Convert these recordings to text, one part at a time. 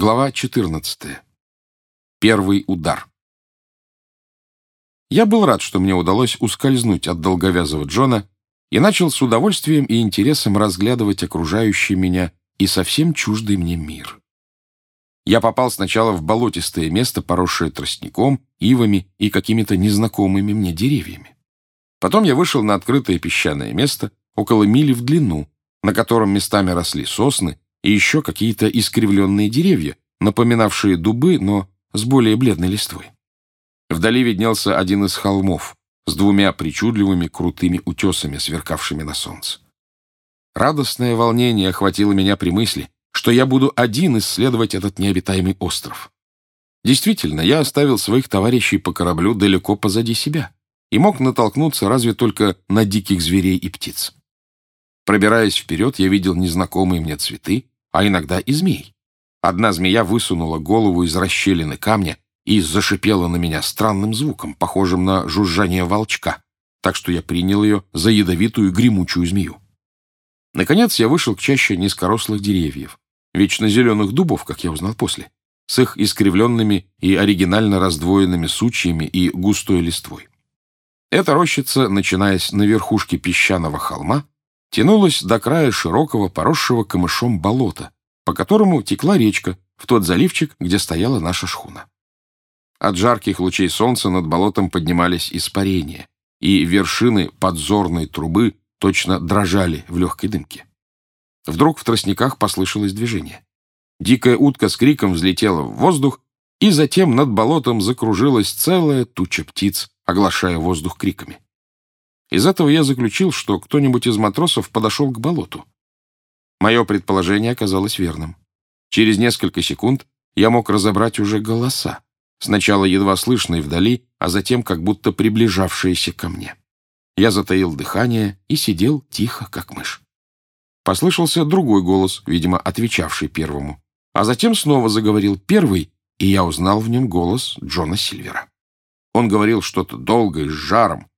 Глава 14. Первый удар. Я был рад, что мне удалось ускользнуть от долговязого Джона и начал с удовольствием и интересом разглядывать окружающий меня и совсем чуждый мне мир. Я попал сначала в болотистое место, поросшее тростником, ивами и какими-то незнакомыми мне деревьями. Потом я вышел на открытое песчаное место, около мили в длину, на котором местами росли сосны, и еще какие-то искривленные деревья, напоминавшие дубы, но с более бледной листвой. Вдали виднелся один из холмов с двумя причудливыми крутыми утесами, сверкавшими на солнце. Радостное волнение охватило меня при мысли, что я буду один исследовать этот необитаемый остров. Действительно, я оставил своих товарищей по кораблю далеко позади себя и мог натолкнуться разве только на диких зверей и птиц. Пробираясь вперед, я видел незнакомые мне цветы, а иногда и змей. Одна змея высунула голову из расщелины камня и зашипела на меня странным звуком, похожим на жужжание волчка, так что я принял ее за ядовитую гремучую змею. Наконец я вышел к чаще низкорослых деревьев, вечно зеленых дубов, как я узнал после, с их искривленными и оригинально раздвоенными сучьями и густой листвой. Эта рощица, начинаясь на верхушке песчаного холма, тянулась до края широкого, поросшего камышом болота, по которому текла речка в тот заливчик, где стояла наша шхуна. От жарких лучей солнца над болотом поднимались испарения, и вершины подзорной трубы точно дрожали в легкой дымке. Вдруг в тростниках послышалось движение. Дикая утка с криком взлетела в воздух, и затем над болотом закружилась целая туча птиц, оглашая воздух криками. Из этого я заключил, что кто-нибудь из матросов подошел к болоту. Мое предположение оказалось верным. Через несколько секунд я мог разобрать уже голоса, сначала едва слышные вдали, а затем как будто приближавшиеся ко мне. Я затаил дыхание и сидел тихо, как мышь. Послышался другой голос, видимо, отвечавший первому, а затем снова заговорил первый, и я узнал в нем голос Джона Сильвера. Он говорил что-то долгое, с жаром,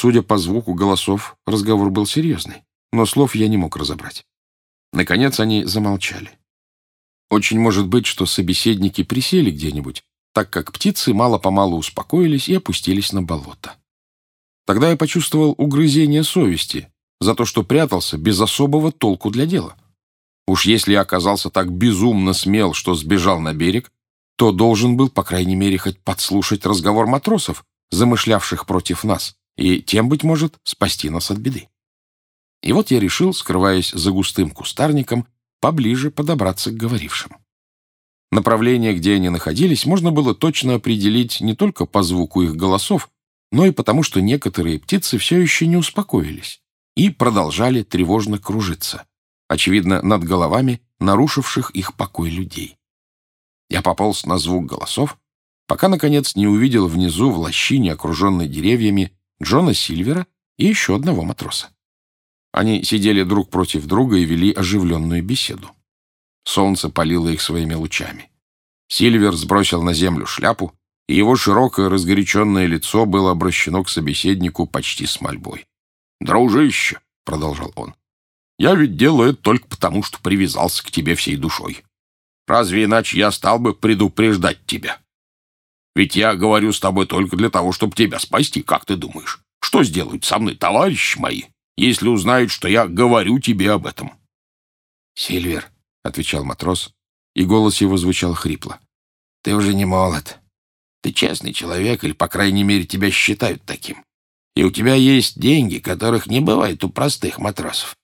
Судя по звуку голосов, разговор был серьезный, но слов я не мог разобрать. Наконец они замолчали. Очень может быть, что собеседники присели где-нибудь, так как птицы мало-помалу успокоились и опустились на болото. Тогда я почувствовал угрызение совести за то, что прятался без особого толку для дела. Уж если я оказался так безумно смел, что сбежал на берег, то должен был, по крайней мере, хоть подслушать разговор матросов, замышлявших против нас, и тем, быть может, спасти нас от беды. И вот я решил, скрываясь за густым кустарником, поближе подобраться к говорившим. Направление, где они находились, можно было точно определить не только по звуку их голосов, но и потому, что некоторые птицы все еще не успокоились и продолжали тревожно кружиться, очевидно, над головами нарушивших их покой людей. Я пополз на звук голосов, пока, наконец, не увидел внизу в лощине, окруженной деревьями, Джона Сильвера и еще одного матроса. Они сидели друг против друга и вели оживленную беседу. Солнце палило их своими лучами. Сильвер сбросил на землю шляпу, и его широкое разгоряченное лицо было обращено к собеседнику почти с мольбой. «Дружище», — продолжал он, — «я ведь делаю это только потому, что привязался к тебе всей душой. Разве иначе я стал бы предупреждать тебя? Ведь я говорю с тобой только для того, чтобы тебя спасти, как ты думаешь? Что сделают со мной товарищи мои, если узнают, что я говорю тебе об этом?» «Сильвер», — отвечал матрос, и голос его звучал хрипло. «Ты уже не молод. Ты честный человек, или, по крайней мере, тебя считают таким. И у тебя есть деньги, которых не бывает у простых матросов.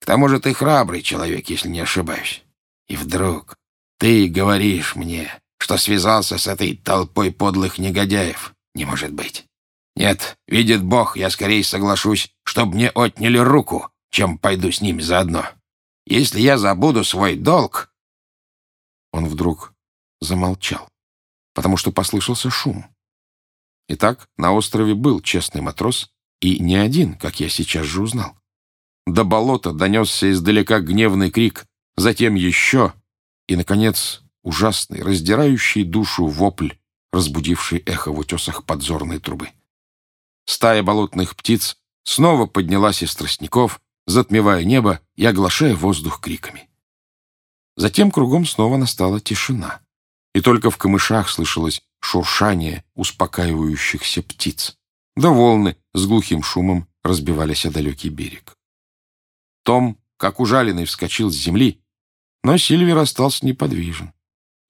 К тому же ты храбрый человек, если не ошибаюсь. И вдруг ты говоришь мне, что связался с этой толпой подлых негодяев. Не может быть. Нет, видит Бог, я скорее соглашусь, чтобы мне отняли руку, чем пойду с ними заодно. Если я забуду свой долг...» Он вдруг замолчал, потому что послышался шум. Итак, на острове был честный матрос, и не один, как я сейчас же узнал. До болота донесся издалека гневный крик, затем еще, и, наконец, ужасный, раздирающий душу вопль, разбудивший эхо в утесах подзорной трубы. Стая болотных птиц снова поднялась из тростников, затмевая небо и оглашая воздух криками. Затем кругом снова настала тишина, и только в камышах слышалось шуршание успокаивающихся птиц, да волны с глухим шумом разбивались о далекий берег. Том, как ужаленный, вскочил с земли, но Сильвер остался неподвижен,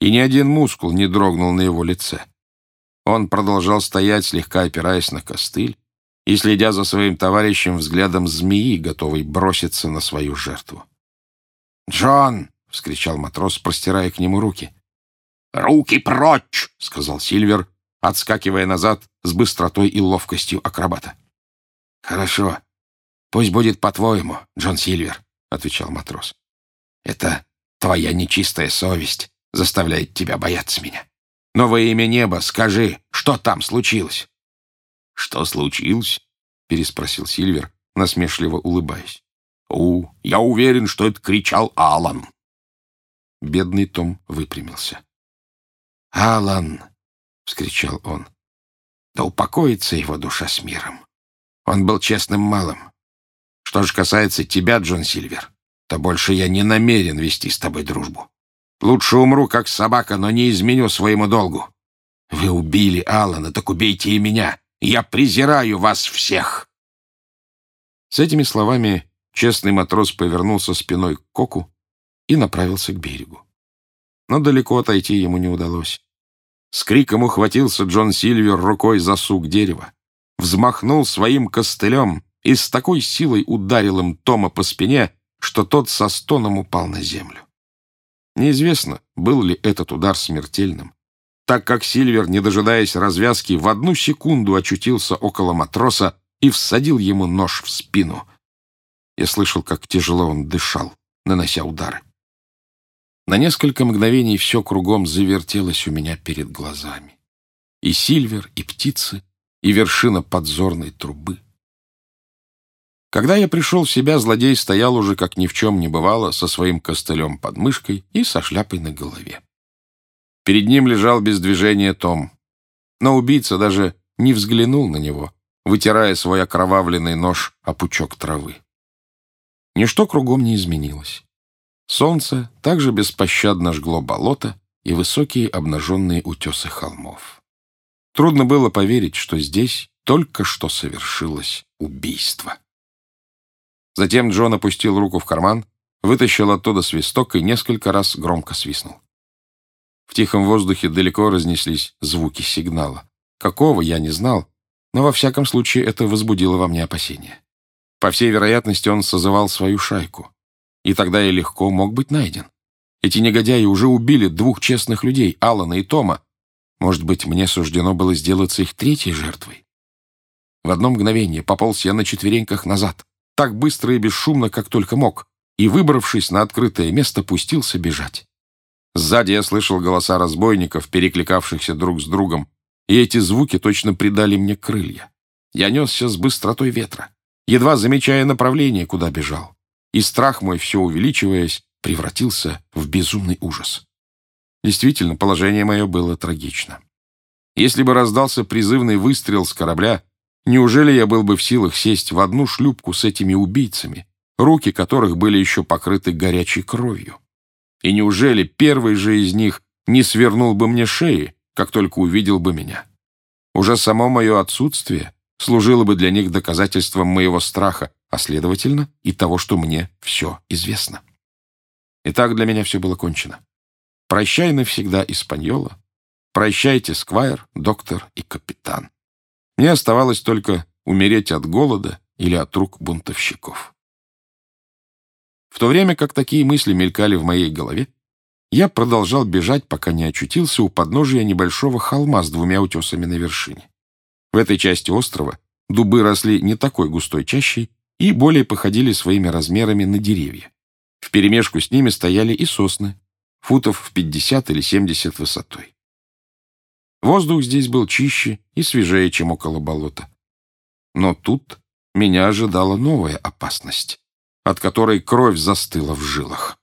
и ни один мускул не дрогнул на его лице. Он продолжал стоять, слегка опираясь на костыль, и следя за своим товарищем взглядом змеи, готовой броситься на свою жертву. «Джон!» — вскричал матрос, простирая к нему руки. «Руки прочь!» — сказал Сильвер, отскакивая назад с быстротой и ловкостью акробата. «Хорошо. Пусть будет по-твоему, Джон Сильвер», — отвечал матрос. «Это твоя нечистая совесть заставляет тебя бояться меня. Но во имя неба скажи, что там случилось?» «Что случилось?» — переспросил Сильвер, насмешливо улыбаясь. «У, я уверен, что это кричал Алан». Бедный Том выпрямился. «Алан!» — вскричал он. «Да упокоится его душа с миром. Он был честным малым. Что же касается тебя, Джон Сильвер, то больше я не намерен вести с тобой дружбу. Лучше умру, как собака, но не изменю своему долгу. Вы убили Алана, так убейте и меня. Я презираю вас всех!» С этими словами честный матрос повернулся спиной к Коку и направился к берегу. Но далеко отойти ему не удалось. С криком ухватился Джон Сильвер рукой за сук дерева, взмахнул своим костылем и с такой силой ударил им Тома по спине, что тот со стоном упал на землю. Неизвестно, был ли этот удар смертельным, так как Сильвер, не дожидаясь развязки, в одну секунду очутился около матроса и всадил ему нож в спину. Я слышал, как тяжело он дышал, нанося удары. На несколько мгновений все кругом завертелось у меня перед глазами. И Сильвер, и птицы, и вершина подзорной трубы. Когда я пришел в себя, злодей стоял уже, как ни в чем не бывало, со своим костылем под мышкой и со шляпой на голове. Перед ним лежал без движения Том. Но убийца даже не взглянул на него, вытирая свой окровавленный нож о пучок травы. Ничто кругом не изменилось. Солнце также беспощадно жгло болото и высокие обнаженные утесы холмов. Трудно было поверить, что здесь только что совершилось убийство. Затем Джон опустил руку в карман, вытащил оттуда свисток и несколько раз громко свистнул. В тихом воздухе далеко разнеслись звуки сигнала. Какого, я не знал, но во всяком случае это возбудило во мне опасения. По всей вероятности, он созывал свою шайку и тогда я легко мог быть найден. Эти негодяи уже убили двух честных людей, Алана и Тома. Может быть, мне суждено было сделаться их третьей жертвой? В одно мгновение пополз я на четвереньках назад, так быстро и бесшумно, как только мог, и, выбравшись на открытое место, пустился бежать. Сзади я слышал голоса разбойников, перекликавшихся друг с другом, и эти звуки точно придали мне крылья. Я несся с быстротой ветра, едва замечая направление, куда бежал и страх мой, все увеличиваясь, превратился в безумный ужас. Действительно, положение мое было трагично. Если бы раздался призывный выстрел с корабля, неужели я был бы в силах сесть в одну шлюпку с этими убийцами, руки которых были еще покрыты горячей кровью? И неужели первый же из них не свернул бы мне шеи, как только увидел бы меня? Уже само мое отсутствие служило бы для них доказательством моего страха, а следовательно и того, что мне все известно. Итак, для меня все было кончено. Прощай навсегда, Испаньола. Прощайте, Сквайр, доктор и капитан. Мне оставалось только умереть от голода или от рук бунтовщиков. В то время как такие мысли мелькали в моей голове, я продолжал бежать, пока не очутился у подножия небольшого холма с двумя утесами на вершине. В этой части острова дубы росли не такой густой чащей, и более походили своими размерами на деревья. Вперемешку с ними стояли и сосны, футов в 50 или 70 высотой. Воздух здесь был чище и свежее, чем около болота. Но тут меня ожидала новая опасность, от которой кровь застыла в жилах.